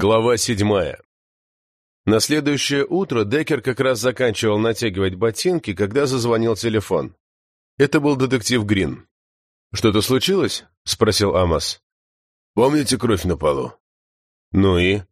Глава седьмая. На следующее утро Деккер как раз заканчивал натягивать ботинки, когда зазвонил телефон. Это был детектив Грин. «Что-то случилось?» — спросил Амос. «Помните кровь на полу?» «Ну и?»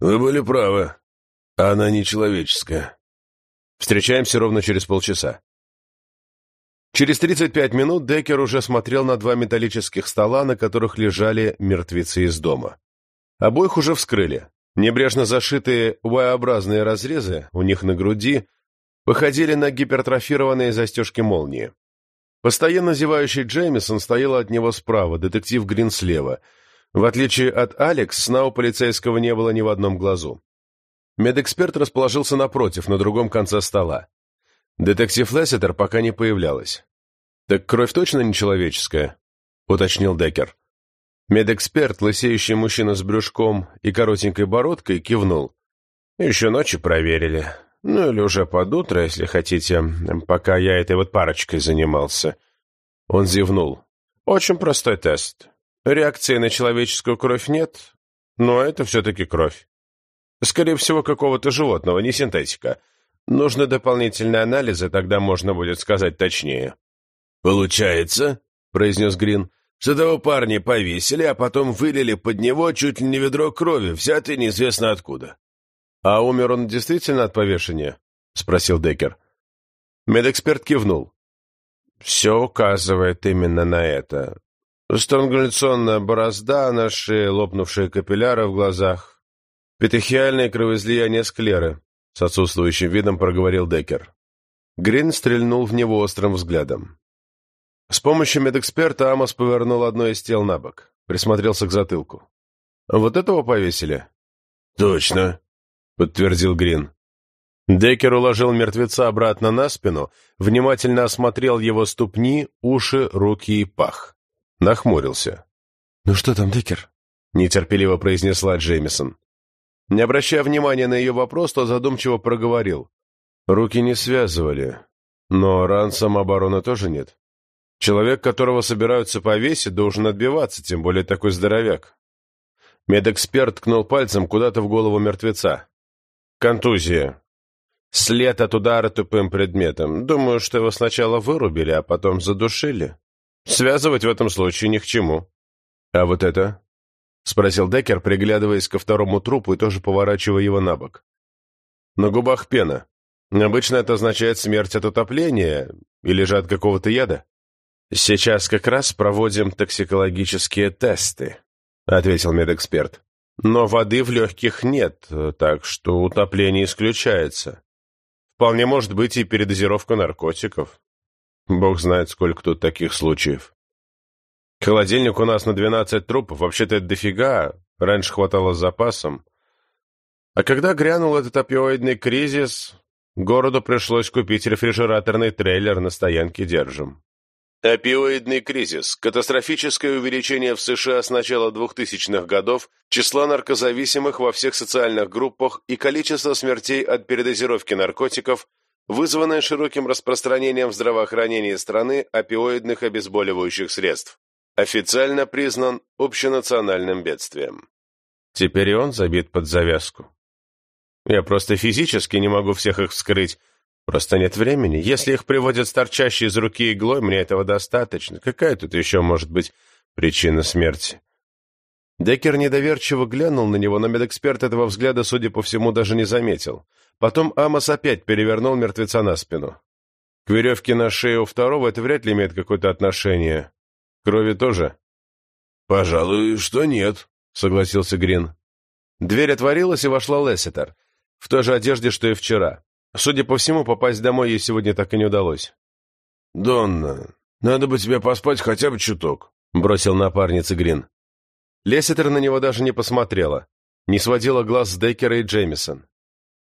«Вы были правы. Она нечеловеческая». «Встречаемся ровно через полчаса». Через 35 минут Деккер уже смотрел на два металлических стола, на которых лежали мертвецы из дома. Обоих уже вскрыли. Небрежно зашитые Y-образные разрезы у них на груди походили на гипертрофированные застежки молнии. Постоянно зевающий Джеймисон стоял от него справа, детектив Грин слева. В отличие от Алекс, сна у полицейского не было ни в одном глазу. Медэксперт расположился напротив, на другом конце стола. Детектив Лессетер пока не появлялась. «Так кровь точно нечеловеческая?» — уточнил Деккер. Медэксперт, лысеющий мужчина с брюшком и коротенькой бородкой, кивнул. «Еще ночью проверили. Ну или уже под утро, если хотите, пока я этой вот парочкой занимался». Он зевнул. «Очень простой тест. Реакции на человеческую кровь нет, но это все-таки кровь. Скорее всего, какого-то животного, не синтетика. Нужны дополнительные анализы, тогда можно будет сказать точнее». «Получается», — произнес Грин, — что того парня повесили, а потом вылили под него чуть ли не ведро крови, взятое неизвестно откуда. — А умер он действительно от повешения? — спросил Деккер. Медэксперт кивнул. — Все указывает именно на это. Странгуляционная борозда на шее, лопнувшие капилляры в глазах, петехиальное кровоизлияние склеры, — с отсутствующим видом проговорил Деккер. Грин стрельнул в него острым взглядом. С помощью медэксперта Амос повернул одно из тел на бок, присмотрелся к затылку. «Вот этого повесили?» «Точно», — подтвердил Грин. Деккер уложил мертвеца обратно на спину, внимательно осмотрел его ступни, уши, руки и пах. Нахмурился. «Ну что там, Деккер?» — нетерпеливо произнесла Джеймисон. Не обращая внимания на ее вопрос, то задумчиво проговорил. Руки не связывали, но ран самообороны тоже нет. Человек, которого собираются повесить, должен отбиваться, тем более такой здоровяк. Медэксперт ткнул пальцем куда-то в голову мертвеца. Контузия. След от удара тупым предметом. Думаю, что его сначала вырубили, а потом задушили. Связывать в этом случае ни к чему. А вот это? Спросил Деккер, приглядываясь ко второму трупу и тоже поворачивая его на бок. На губах пена. Обычно это означает смерть от утопления или же от какого-то яда. «Сейчас как раз проводим токсикологические тесты», — ответил медэксперт. «Но воды в легких нет, так что утопление исключается. Вполне может быть и передозировка наркотиков. Бог знает, сколько тут таких случаев. Холодильник у нас на 12 трупов, вообще-то это дофига, раньше хватало с запасом. А когда грянул этот опиоидный кризис, городу пришлось купить рефрижераторный трейлер на стоянке держим. Опиоидный кризис. Катастрофическое увеличение в США с начала 2000-х годов числа наркозависимых во всех социальных группах и количество смертей от передозировки наркотиков, вызванное широким распространением в здравоохранении страны опиоидных обезболивающих средств, официально признан общенациональным бедствием. Теперь и он забит под завязку. Я просто физически не могу всех их вскрыть, Просто нет времени. Если их приводят с торчащей из руки иглой, мне этого достаточно. Какая тут еще может быть причина смерти? Деккер недоверчиво глянул на него, но медэксперт этого взгляда, судя по всему, даже не заметил. Потом Амос опять перевернул мертвеца на спину. К веревке на шее у второго это вряд ли имеет какое-то отношение. Крови тоже? «Пожалуй, что нет», — согласился Грин. Дверь отворилась, и вошла Лесситер, в той же одежде, что и вчера. Судя по всему, попасть домой ей сегодня так и не удалось. «Донна, надо бы тебе поспать хотя бы чуток», — бросил напарница Грин. Лесситер на него даже не посмотрела, не сводила глаз с Деккера и Джеймисон.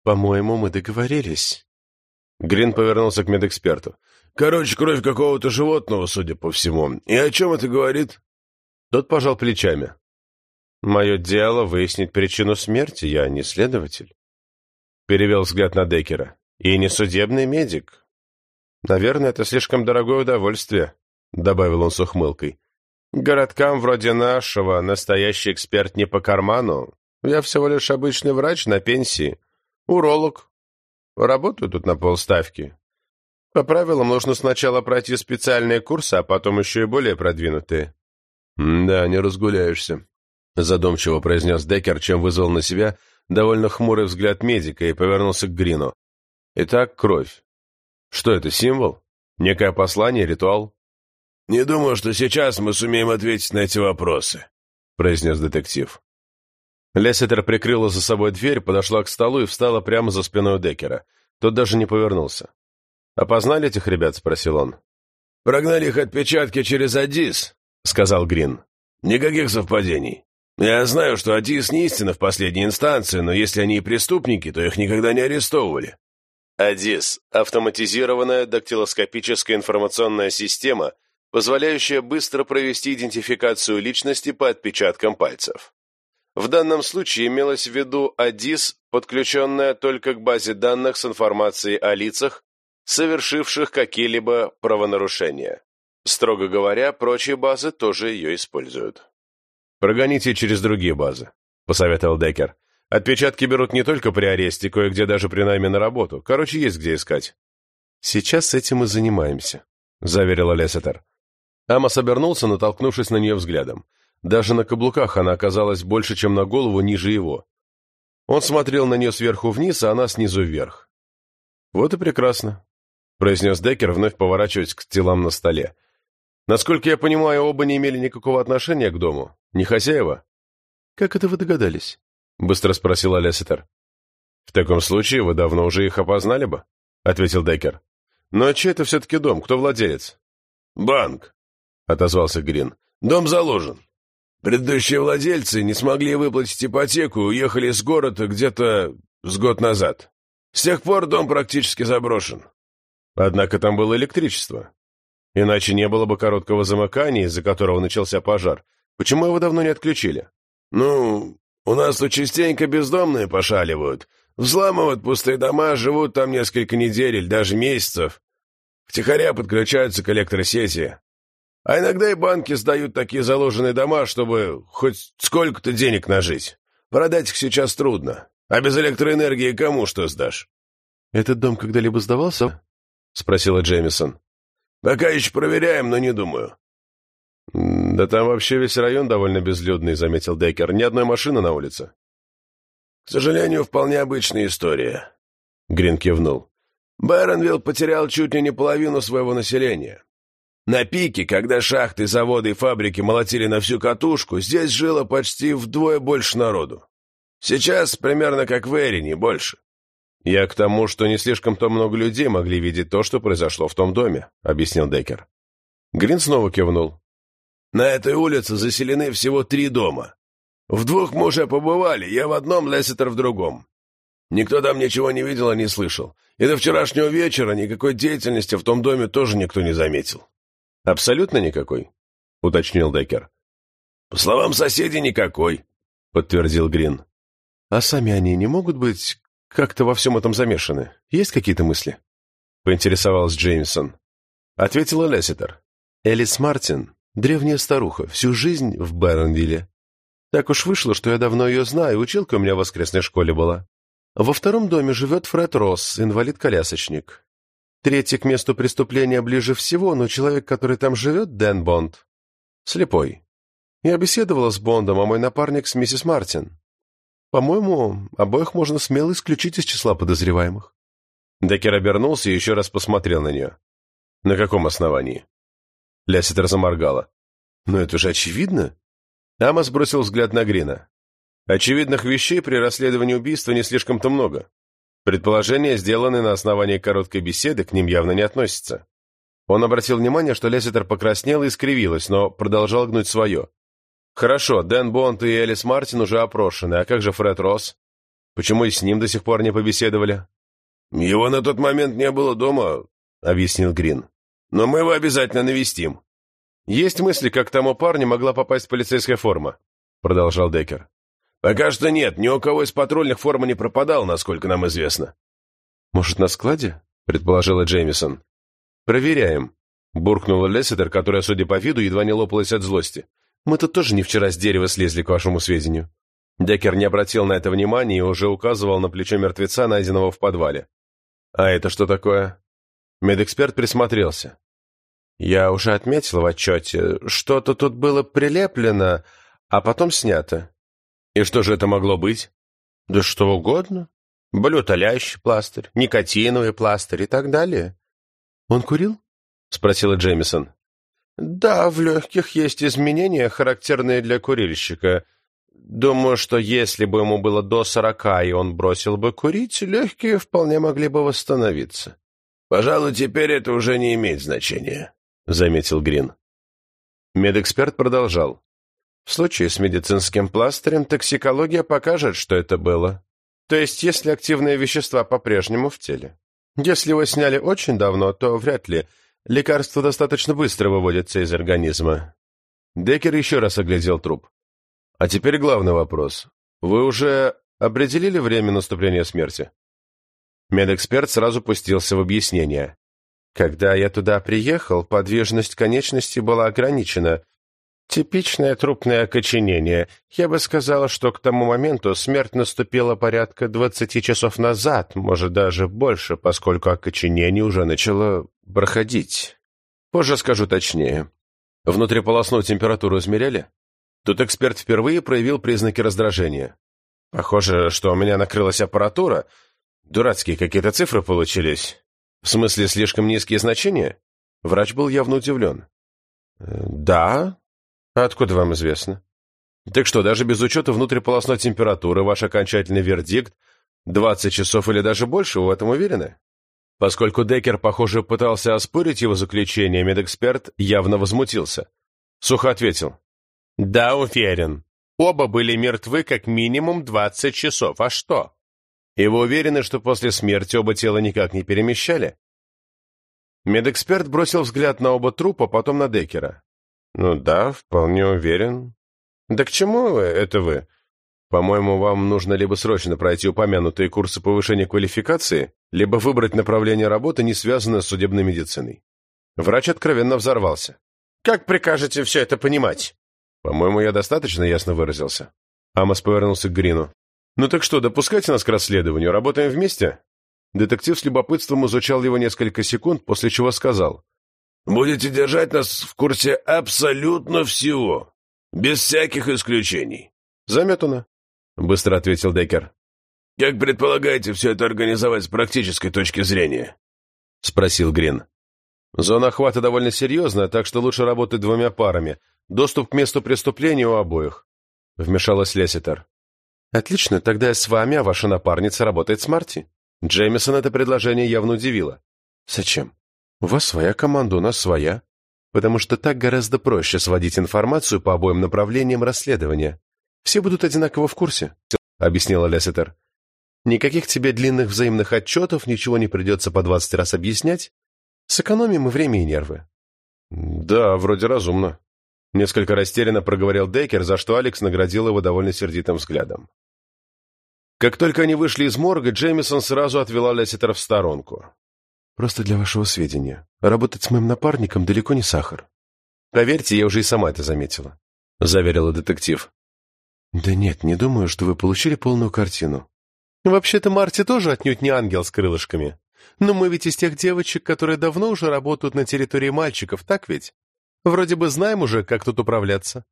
«По-моему, мы договорились». Грин повернулся к медэксперту. «Короче, кровь какого-то животного, судя по всему. И о чем это говорит?» Тот пожал плечами. «Мое дело выяснить причину смерти, я не следователь». Перевел взгляд на Деккера. «И не судебный медик. Наверное, это слишком дорогое удовольствие», — добавил он с ухмылкой. «Городкам вроде нашего настоящий эксперт не по карману. Я всего лишь обычный врач на пенсии. Уролог. Работаю тут на полставки. По правилам нужно сначала пройти специальные курсы, а потом еще и более продвинутые. «Да, не разгуляешься», — задумчиво произнес Деккер, чем вызвал на себя довольно хмурый взгляд медика и повернулся к Грину. «Итак, кровь. Что это, символ? Некое послание, ритуал?» «Не думаю, что сейчас мы сумеем ответить на эти вопросы», — произнес детектив. Лесситер прикрыла за собой дверь, подошла к столу и встала прямо за спиной Деккера. Тот даже не повернулся. «Опознали этих ребят?» — спросил он. «Прогнали их отпечатки через Адис», — сказал Грин. «Никаких совпадений. Я знаю, что Адис не истина в последней инстанции, но если они и преступники, то их никогда не арестовывали». АДИС – автоматизированная дактилоскопическая информационная система, позволяющая быстро провести идентификацию личности по отпечаткам пальцев. В данном случае имелось в виду АДИС, подключенная только к базе данных с информацией о лицах, совершивших какие-либо правонарушения. Строго говоря, прочие базы тоже ее используют. «Прогоните через другие базы», — посоветовал Деккер. «Отпечатки берут не только при аресте, кое-где даже при найме на работу. Короче, есть где искать». «Сейчас этим и занимаемся», — заверила Лессетер. Амос обернулся, натолкнувшись на нее взглядом. Даже на каблуках она оказалась больше, чем на голову ниже его. Он смотрел на нее сверху вниз, а она снизу вверх. «Вот и прекрасно», — произнес Деккер, вновь поворачиваясь к телам на столе. «Насколько я понимаю, оба не имели никакого отношения к дому. Не хозяева?» «Как это вы догадались?» — быстро спросила Лесситер. «В таком случае вы давно уже их опознали бы», — ответил Деккер. «Но чей это все-таки дом? Кто владелец?» «Банк», — отозвался Грин. «Дом заложен. Предыдущие владельцы не смогли выплатить ипотеку и уехали с города где-то с год назад. С тех пор дом практически заброшен. Однако там было электричество. Иначе не было бы короткого замыкания, из-за которого начался пожар. Почему его давно не отключили? Ну, у нас тут частенько бездомные пошаливают. Взламывают пустые дома, живут там несколько недель или даже месяцев. Втихаря подключаются к электросети. А иногда и банки сдают такие заложенные дома, чтобы хоть сколько-то денег нажить. Продать их сейчас трудно. А без электроэнергии кому что сдашь? «Этот дом когда-либо сдавался?» — спросила Джеймисон. «Пока еще проверяем, но не думаю». «Да там вообще весь район довольно безлюдный», — заметил Деккер. «Ни одной машины на улице». «К сожалению, вполне обычная история», — Грин кивнул. «Байронвилл потерял чуть ли не половину своего населения. На пике, когда шахты, заводы и фабрики молотили на всю катушку, здесь жило почти вдвое больше народу. Сейчас примерно как в Эрине, больше. «Я к тому, что не слишком-то много людей могли видеть то, что произошло в том доме», — объяснил Деккер. Грин снова кивнул. «На этой улице заселены всего три дома. В двух мы уже побывали, я в одном, Лесситер в другом. Никто там ничего не видел и не слышал. И до вчерашнего вечера никакой деятельности в том доме тоже никто не заметил. «Абсолютно никакой», — уточнил Деккер. «По словам соседей, никакой», — подтвердил Грин. «А сами они не могут быть как-то во всем этом замешаны? Есть какие-то мысли?» — поинтересовалась Джеймсон. Ответила Лесситер. «Элис Мартин, древняя старуха, всю жизнь в Бэронвилле. Так уж вышло, что я давно ее знаю, училка у меня в воскресной школе была. Во втором доме живет Фред Росс, инвалид-колясочник. Третий к месту преступления ближе всего, но человек, который там живет, Дэн Бонд, слепой. Я беседовала с Бондом, а мой напарник с миссис Мартин. По-моему, обоих можно смело исключить из числа подозреваемых. Деккер обернулся и еще раз посмотрел на нее. На каком основании? Ляситер заморгала. Но это же очевидно. Амос бросил взгляд на Грина. Очевидных вещей при расследовании убийства не слишком-то много. Предположения, сделанные на основании короткой беседы, к ним явно не относятся. Он обратил внимание, что Лесситер покраснела и скривилась, но продолжал гнуть свое. «Хорошо, Дэн Бонд и Элис Мартин уже опрошены, а как же Фред Росс? Почему и с ним до сих пор не побеседовали?» «Его на тот момент не было дома», — объяснил Грин. «Но мы его обязательно навестим». «Есть мысли, как тому парню могла попасть полицейская форма», — продолжал Деккер. «Пока что нет, ни у кого из патрульных форма не пропадал, насколько нам известно». «Может, на складе?» — предположила Джеймисон. «Проверяем», — буркнула Лесситер, которая, судя по виду, едва не лопалась от злости. «Мы тут тоже не вчера с дерева слезли, к вашему сведению». Деккер не обратил на это внимания и уже указывал на плечо мертвеца, найденного в подвале. «А это что такое?» Медэксперт присмотрелся. «Я уже отметил в отчете, что-то тут было прилеплено, а потом снято». «И что же это могло быть?» «Да что угодно. Болеутоляющий пластырь, никотиновый пластырь и так далее». «Он курил?» — спросила Джеймисон. «Да, в легких есть изменения, характерные для курильщика. Думаю, что если бы ему было до сорока, и он бросил бы курить, легкие вполне могли бы восстановиться». «Пожалуй, теперь это уже не имеет значения», — заметил Грин. Медэксперт продолжал. «В случае с медицинским пластырем токсикология покажет, что это было. То есть, если активные вещества по-прежнему в теле. Если его сняли очень давно, то вряд ли. Лекарство достаточно быстро выводится из организма». Деккер еще раз оглядел труп. «А теперь главный вопрос. Вы уже определили время наступления смерти?» Медэксперт сразу пустился в объяснение. Когда я туда приехал, подвижность конечности была ограничена. Типичное трупное окоченение. Я бы сказала, что к тому моменту смерть наступила порядка двадцати часов назад, может, даже больше, поскольку окоченение уже начало проходить. Позже скажу точнее. Внутриполосную температуру измеряли? Тут эксперт впервые проявил признаки раздражения. Похоже, что у меня накрылась аппаратура, Дурацкие какие-то цифры получились. В смысле, слишком низкие значения? Врач был явно удивлен. «Э, «Да? А откуда вам известно?» «Так что, даже без учета внутриполосной температуры, ваш окончательный вердикт 20 часов или даже больше, вы в этом уверены?» Поскольку Деккер, похоже, пытался оспорить его заключение, медэксперт явно возмутился. Сухо ответил. «Да, уверен. Оба были мертвы как минимум 20 часов. А что?» И вы уверены, что после смерти оба тела никак не перемещали? Медэксперт бросил взгляд на оба трупа, потом на Деккера. «Ну да, вполне уверен». «Да к чему это вы? По-моему, вам нужно либо срочно пройти упомянутые курсы повышения квалификации, либо выбрать направление работы, не связанное с судебной медициной». Врач откровенно взорвался. «Как прикажете все это понимать?» «По-моему, я достаточно ясно выразился». Амос повернулся к Грину. «Ну так что, допускайте нас к расследованию? Работаем вместе?» Детектив с любопытством изучал его несколько секунд, после чего сказал. «Будете держать нас в курсе абсолютно всего, без всяких исключений». «Заметано», — быстро ответил Деккер. «Как предполагаете все это организовать с практической точки зрения?» — спросил Грин. «Зона охвата довольно серьезная, так что лучше работать двумя парами. Доступ к месту преступления у обоих», — вмешалась Леситер. «Отлично, тогда я с вами, а ваша напарница работает с Марти». Джеймисон это предложение явно удивило. «Зачем? У вас своя команда, у нас своя. Потому что так гораздо проще сводить информацию по обоим направлениям расследования. Все будут одинаково в курсе», — объяснила Лесситер. «Никаких тебе длинных взаимных отчетов, ничего не придется по двадцать раз объяснять. Сэкономим и время, и нервы». «Да, вроде разумно», — несколько растерянно проговорил Дейкер, за что Алекс наградил его довольно сердитым взглядом. Как только они вышли из морга, Джеймисон сразу отвела Лесситера в сторонку. «Просто для вашего сведения. Работать с моим напарником далеко не сахар». «Поверьте, я уже и сама это заметила», — заверила детектив. «Да нет, не думаю, что вы получили полную картину». «Вообще-то Марти тоже отнюдь не ангел с крылышками. Но мы ведь из тех девочек, которые давно уже работают на территории мальчиков, так ведь? Вроде бы знаем уже, как тут управляться».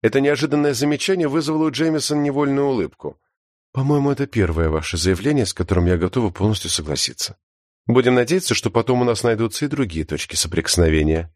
Это неожиданное замечание вызвало у Джеймисон невольную улыбку. По-моему, это первое ваше заявление, с которым я готова полностью согласиться. Будем надеяться, что потом у нас найдутся и другие точки соприкосновения.